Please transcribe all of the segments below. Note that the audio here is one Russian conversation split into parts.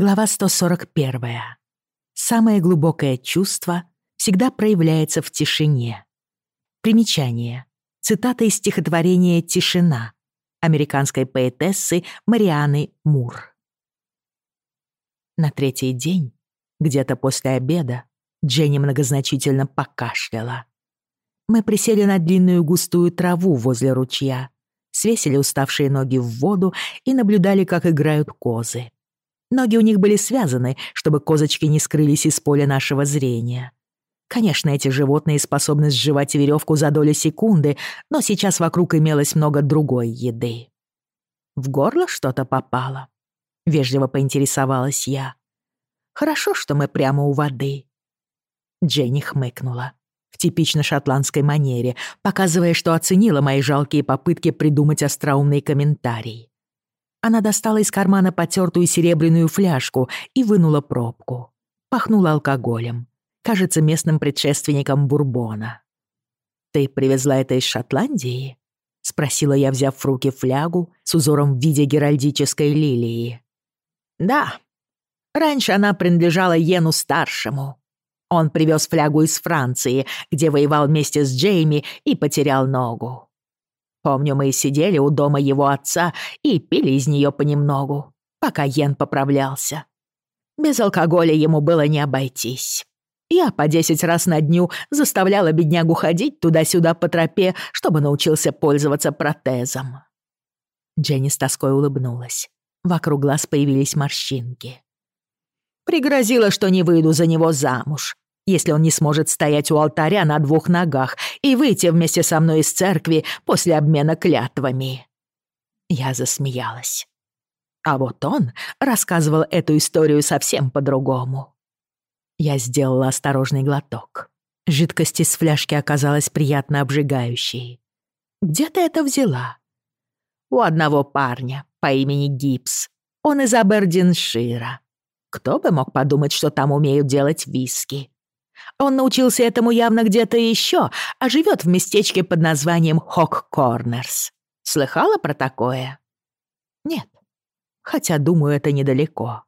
Глава 141. Самое глубокое чувство всегда проявляется в тишине. Примечание. Цитата из стихотворения «Тишина» американской поэтессы Марианы Мур. На третий день, где-то после обеда, Дженни многозначительно покашляла. Мы присели на длинную густую траву возле ручья, свесили уставшие ноги в воду и наблюдали, как играют козы. Ноги у них были связаны, чтобы козочки не скрылись из поля нашего зрения. Конечно, эти животные способны сживать веревку за долю секунды, но сейчас вокруг имелось много другой еды. В горло что-то попало. Вежливо поинтересовалась я. Хорошо, что мы прямо у воды. Дженни хмыкнула в типично шотландской манере, показывая, что оценила мои жалкие попытки придумать остроумный комментарий. Она достала из кармана потертую серебряную фляжку и вынула пробку. Пахнула алкоголем. Кажется, местным предшественником бурбона. «Ты привезла это из Шотландии?» — спросила я, взяв в руки флягу с узором в виде геральдической лилии. «Да. Раньше она принадлежала Йену-старшему. Он привез флягу из Франции, где воевал вместе с Джейми и потерял ногу. Помню, мы сидели у дома его отца и пили из нее понемногу, пока Йен поправлялся. Без алкоголя ему было не обойтись. Я по десять раз на дню заставляла беднягу ходить туда-сюда по тропе, чтобы научился пользоваться протезом. Дженни с тоской улыбнулась. Вокруг глаз появились морщинки. Пригрозила, что не выйду за него замуж, если он не сможет стоять у алтаря на двух ногах и выйти вместе со мной из церкви после обмена клятвами. Я засмеялась. А вот он рассказывал эту историю совсем по-другому. Я сделала осторожный глоток. Жидкость из фляжки оказалась приятно обжигающей. «Где ты это взяла?» «У одного парня по имени Гипс. Он из Абердиншира. Кто бы мог подумать, что там умеют делать виски. Он научился этому явно где-то еще, а живет в местечке под названием Хок Корнерс. Слыхала про такое? Нет. Хотя, думаю, это недалеко.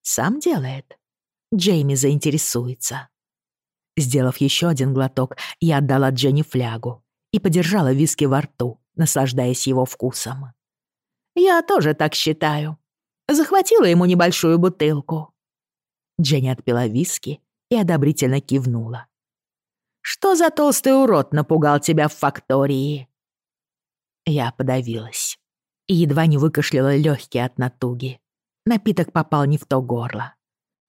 Сам делает. Джейми заинтересуется. Сделав еще один глоток, я отдала Дженни флягу и подержала виски во рту, наслаждаясь его вкусом. «Я тоже так считаю. Захватила ему небольшую бутылку». Дженни отпила виски и одобрительно кивнула. «Что за толстый урод напугал тебя в фактории?» Я подавилась и едва не выкашляла легкие от натуги. Напиток попал не в то горло.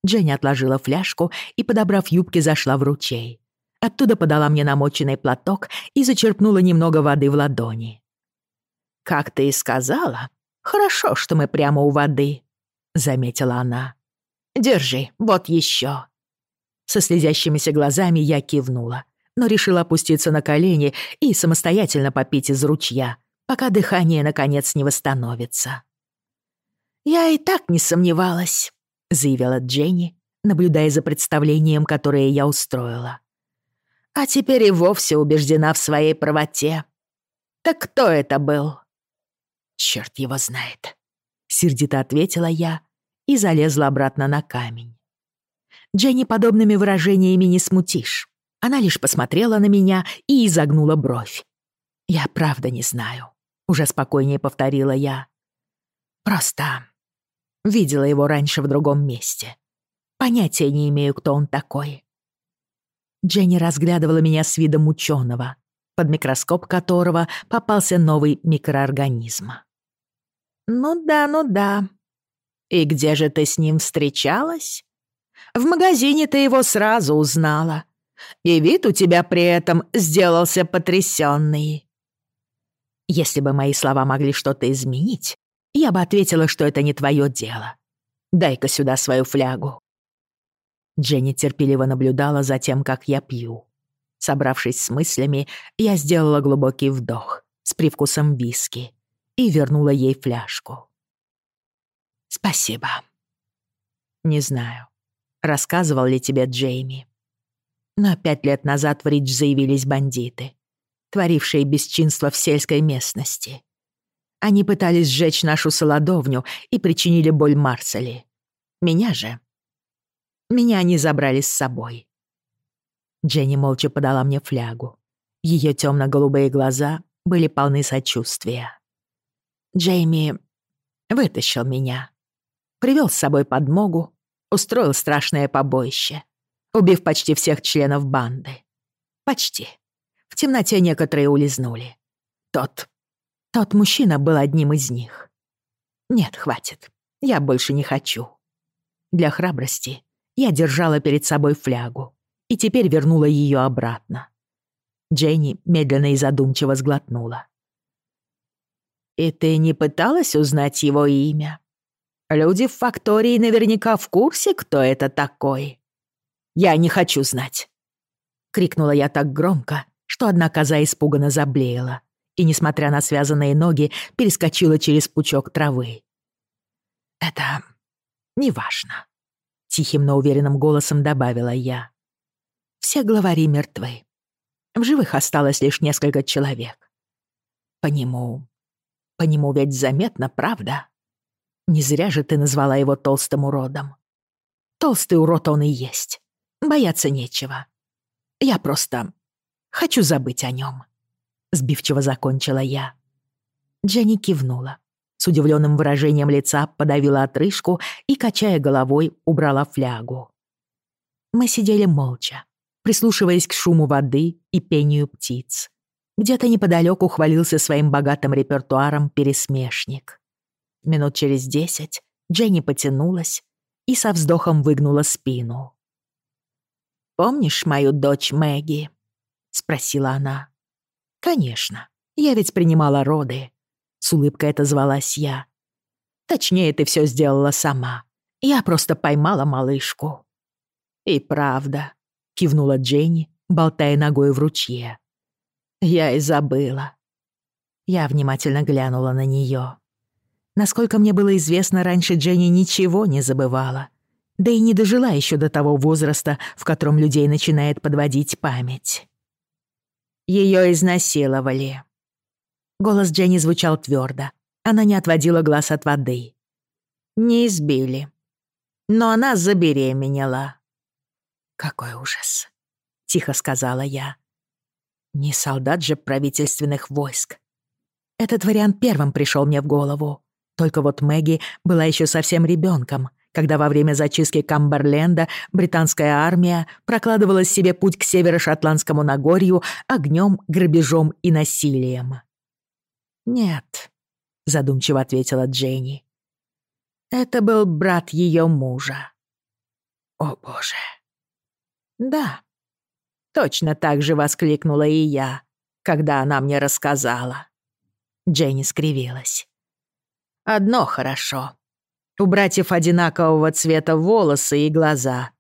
Дженни отложила фляжку и, подобрав юбки, зашла в ручей. Оттуда подала мне намоченный платок и зачерпнула немного воды в ладони. «Как ты и сказала, хорошо, что мы прямо у воды», — заметила она. «Держи, вот еще». Со слезящимися глазами я кивнула, но решила опуститься на колени и самостоятельно попить из ручья, пока дыхание, наконец, не восстановится. «Я и так не сомневалась», — заявила Дженни, наблюдая за представлением, которое я устроила. «А теперь и вовсе убеждена в своей правоте. Так кто это был?» «Чёрт его знает», — сердито ответила я и залезла обратно на камень. Дженни подобными выражениями не смутишь. Она лишь посмотрела на меня и изогнула бровь. «Я правда не знаю», — уже спокойнее повторила я. «Просто видела его раньше в другом месте. Понятия не имею, кто он такой». Дженни разглядывала меня с видом ученого, под микроскоп которого попался новый микроорганизм. «Ну да, ну да. И где же ты с ним встречалась?» В магазине ты его сразу узнала. И вид у тебя при этом сделался потрясенный. Если бы мои слова могли что-то изменить, я бы ответила, что это не твое дело. Дай-ка сюда свою флягу. Дженни терпеливо наблюдала за тем, как я пью. Собравшись с мыслями, я сделала глубокий вдох с привкусом виски и вернула ей фляжку. «Спасибо. Не знаю, рассказывал ли тебе Джейми. Но пять лет назад в Ридж заявились бандиты, творившие бесчинство в сельской местности. Они пытались сжечь нашу солодовню и причинили боль Марсели. Меня же... Меня они забрали с собой. Дженни молча подала мне флягу. Ее темно-голубые глаза были полны сочувствия. Джейми вытащил меня. Привел с собой подмогу, устроил страшное побоище, убив почти всех членов банды. Почти. В темноте некоторые улизнули. Тот... Тот мужчина был одним из них. Нет, хватит. Я больше не хочу. Для храбрости я держала перед собой флягу и теперь вернула ее обратно. Дженни медленно и задумчиво сглотнула. «И ты не пыталась узнать его имя? Люди в фактории наверняка в курсе, кто это такой. Я не хочу знать!» Крикнула я так громко, что одна коза испуганно заблеяла и, несмотря на связанные ноги, перескочила через пучок травы. «Это неважно», — тихим, но уверенным голосом добавила я. «Все главари мертвы. В живых осталось лишь несколько человек. По нему... По нему ведь заметно, правда? Не зря же ты назвала его толстым уродом. Толстый урод он и есть. Бояться нечего. Я просто хочу забыть о нем сбивчиво закончила я. Дженни кивнула. С удивленным выражением лица подавила отрыжку и, качая головой, убрала флягу. Мы сидели молча, прислушиваясь к шуму воды и пению птиц. Где-то неподалеку хвалился своим богатым репертуаром пересмешник. Минут через десять Дженни потянулась и со вздохом выгнула спину. «Помнишь мою дочь Мэгги?» — спросила она. «Конечно, я ведь принимала роды», — с улыбкой это звалась я. «Точнее, ты все сделала сама. Я просто поймала малышку». «И правда», — кивнула Дженни, болтая ногой в ручье. «Я и забыла». Я внимательно глянула на нее. Насколько мне было известно, раньше Дженни ничего не забывала. Да и не дожила еще до того возраста, в котором людей начинает подводить память. Ее изнасиловали». Голос Дженни звучал твердо. Она не отводила глаз от воды. «Не избили. Но она забеременела». «Какой ужас», — тихо сказала я. «Не солдат же правительственных войск». Этот вариант первым пришел мне в голову. Только вот Мэгги была еще совсем ребенком — когда во время зачистки Камберленда британская армия прокладывала себе путь к северо-шотландскому Нагорью огнем, грабежом и насилием. «Нет», — задумчиво ответила Дженни. «Это был брат ее мужа». «О, боже!» «Да, точно так же воскликнула и я, когда она мне рассказала». Дженни скривилась. «Одно хорошо. У братьев одинакового цвета волосы и глаза.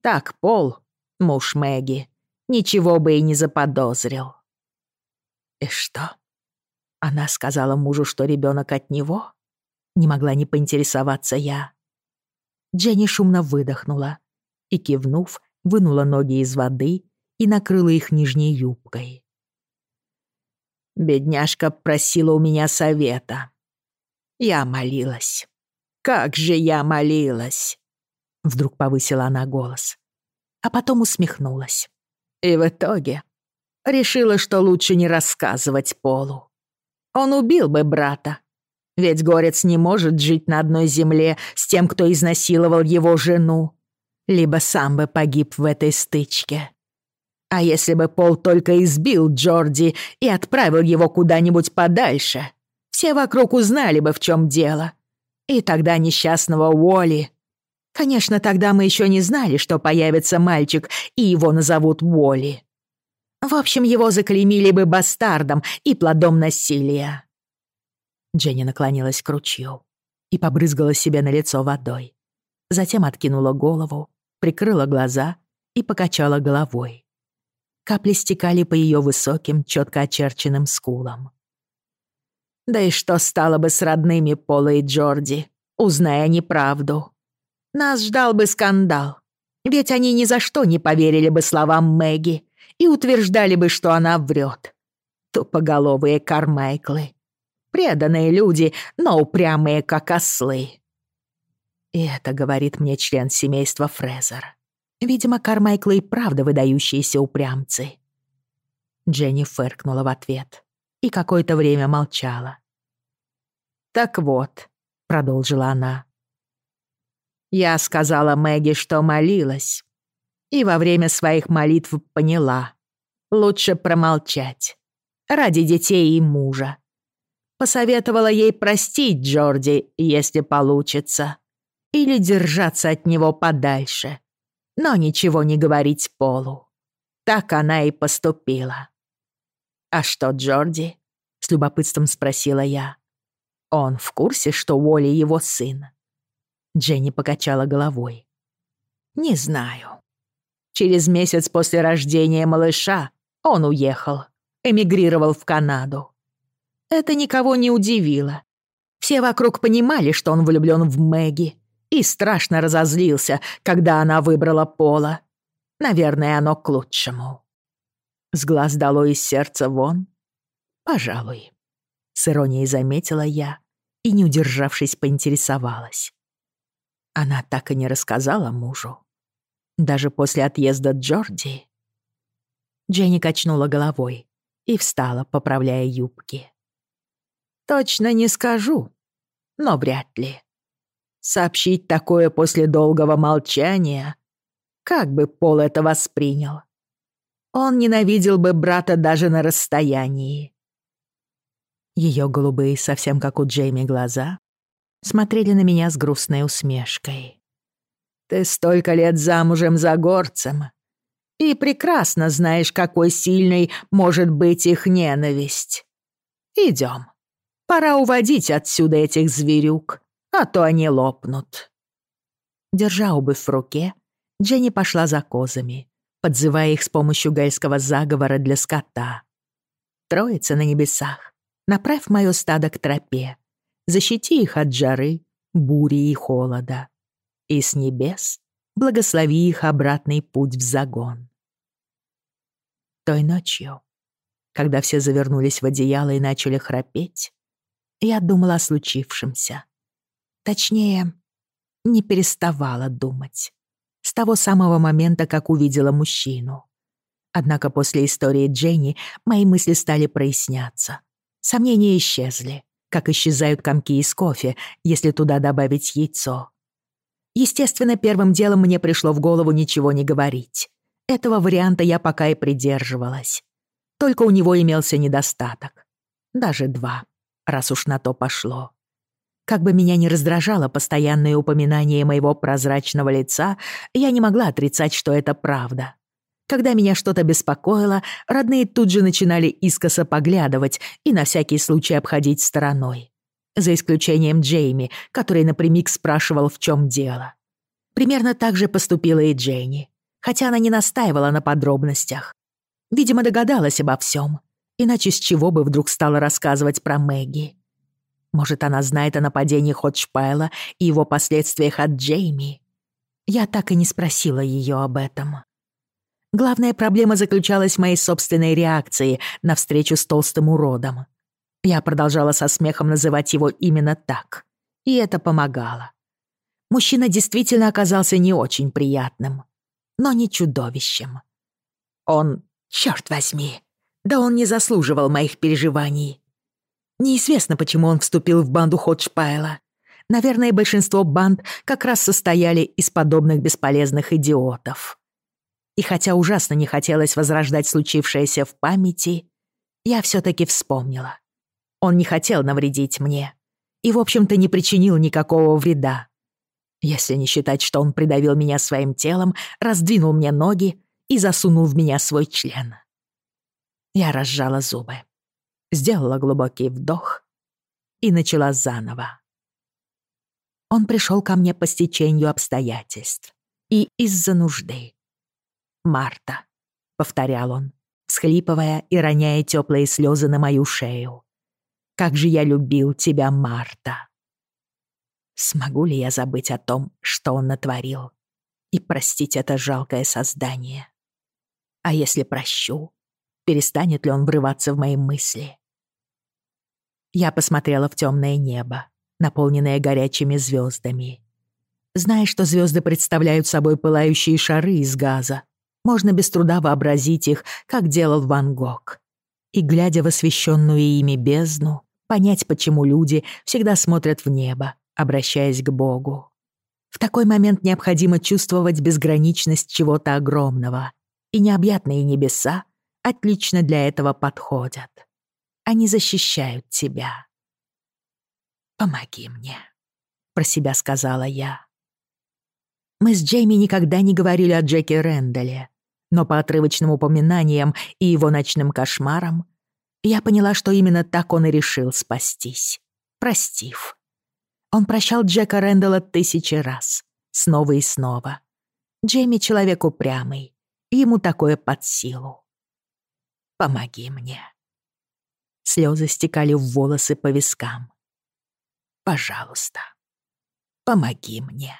Так, Пол, муж Мэгги, ничего бы и не заподозрил. И что? Она сказала мужу, что ребенок от него? Не могла не поинтересоваться я. Дженни шумно выдохнула и, кивнув, вынула ноги из воды и накрыла их нижней юбкой. Бедняжка просила у меня совета. Я молилась. Как же я молилась!» Вдруг повысила она голос, а потом усмехнулась. И в итоге решила, что лучше не рассказывать Полу. Он убил бы брата, ведь Горец не может жить на одной земле с тем, кто изнасиловал его жену, либо сам бы погиб в этой стычке. А если бы Пол только избил Джорди и отправил его куда-нибудь подальше, все вокруг узнали бы, в чем дело — и тогда несчастного Уолли... Конечно, тогда мы еще не знали, что появится мальчик, и его назовут Уолли. В общем, его заклеймили бы бастардом и плодом насилия. Дженни наклонилась к ручью и побрызгала себе на лицо водой. Затем откинула голову, прикрыла глаза и покачала головой. Капли стекали по ее высоким, четко очерченным скулам. Да и что стало бы с родными Пола и Джорди, узная неправду? Нас ждал бы скандал, ведь они ни за что не поверили бы словам Мэгги и утверждали бы, что она врет. Тупоголовые Кармайклы. Преданные люди, но упрямые, как ослы. И это говорит мне член семейства Фрезер. Видимо, Кармайкл и правда выдающиеся упрямцы. Дженни фыркнула в ответ и какое-то время молчала. «Так вот», — продолжила она, — «я сказала Мэгги, что молилась, и во время своих молитв поняла, лучше промолчать, ради детей и мужа. Посоветовала ей простить Джорди, если получится, или держаться от него подальше, но ничего не говорить Полу. Так она и поступила. «А что, Джорди?» — с любопытством спросила я. «Он в курсе, что Уолли его сын?» Дженни покачала головой. «Не знаю. Через месяц после рождения малыша он уехал, эмигрировал в Канаду. Это никого не удивило. Все вокруг понимали, что он влюблён в Мэгги, и страшно разозлился, когда она выбрала Пола. Наверное, оно к лучшему. С глаз дало из сердца вон? Пожалуй. С иронией заметила я и, не удержавшись, поинтересовалась. Она так и не рассказала мужу. Даже после отъезда Джорди. Дженни качнула головой и встала, поправляя юбки. «Точно не скажу, но вряд ли. Сообщить такое после долгого молчания, как бы Пол это воспринял? Он ненавидел бы брата даже на расстоянии. Ее голубые, совсем как у Джейми, глаза смотрели на меня с грустной усмешкой. «Ты столько лет замужем за горцем и прекрасно знаешь, какой сильной может быть их ненависть. Идем, пора уводить отсюда этих зверюк, а то они лопнут». Держа обувь в руке, Дженни пошла за козами, подзывая их с помощью гальского заговора для скота. Троица на небесах, направь моё стадо к тропе, защити их от жары, бури и холода. И с небес благослови их обратный путь в загон. Той ночью, когда все завернулись в одеяло и начали храпеть, я думала о случившемся. Точнее, не переставала думать. С того самого момента, как увидела мужчину. Однако после истории Дженни мои мысли стали проясняться. Сомнения исчезли, как исчезают комки из кофе, если туда добавить яйцо. Естественно, первым делом мне пришло в голову ничего не говорить. Этого варианта я пока и придерживалась. Только у него имелся недостаток. Даже два, раз уж на то пошло. Как бы меня ни раздражало постоянное упоминание моего прозрачного лица, я не могла отрицать, что это правда. Когда меня что-то беспокоило, родные тут же начинали искоса поглядывать и на всякий случай обходить стороной. За исключением Джейми, который напрямик спрашивал, в чем дело. Примерно так же поступила и Джейни, хотя она не настаивала на подробностях. Видимо, догадалась обо всем, иначе с чего бы вдруг стала рассказывать про Мэгги. Может, она знает о нападении Хотшпайла и его последствиях от Джейми? Я так и не спросила ее об этом. Главная проблема заключалась в моей собственной реакции на встречу с толстым уродом. Я продолжала со смехом называть его именно так. И это помогало. Мужчина действительно оказался не очень приятным, но не чудовищем. Он, черт возьми, да он не заслуживал моих переживаний. Неизвестно, почему он вступил в банду Ходжпайла. Наверное, большинство банд как раз состояли из подобных бесполезных идиотов. И хотя ужасно не хотелось возрождать случившееся в памяти, я все-таки вспомнила. Он не хотел навредить мне и, в общем-то, не причинил никакого вреда. Если не считать, что он придавил меня своим телом, раздвинул мне ноги и засунул в меня свой член. Я разжала зубы сделала глубокий вдох и начала заново. Он пришел ко мне по стечению обстоятельств и из-за нужды. «Марта», — повторял он, всхлипывая и роняя теплые слезы на мою шею. «Как же я любил тебя, Марта!» Смогу ли я забыть о том, что он натворил, и простить это жалкое создание? А если прощу, перестанет ли он врываться в мои мысли? Я посмотрела в темное небо, наполненное горячими звездами. Зная, что звезды представляют собой пылающие шары из газа, можно без труда вообразить их, как делал Ван Гог. И, глядя в освещенную ими бездну, понять, почему люди всегда смотрят в небо, обращаясь к Богу. В такой момент необходимо чувствовать безграничность чего-то огромного, и необъятные небеса отлично для этого подходят. Они защищают тебя. «Помоги мне», — про себя сказала я. Мы с Джейми никогда не говорили о Джеке Рэндалле, но по отрывочным упоминаниям и его ночным кошмарам я поняла, что именно так он и решил спастись, простив. Он прощал Джека Рэндалла тысячи раз, снова и снова. Джейми человек упрямый, ему такое под силу. Помоги мне. Слезы стекали в волосы по вискам. Пожалуйста, помоги мне.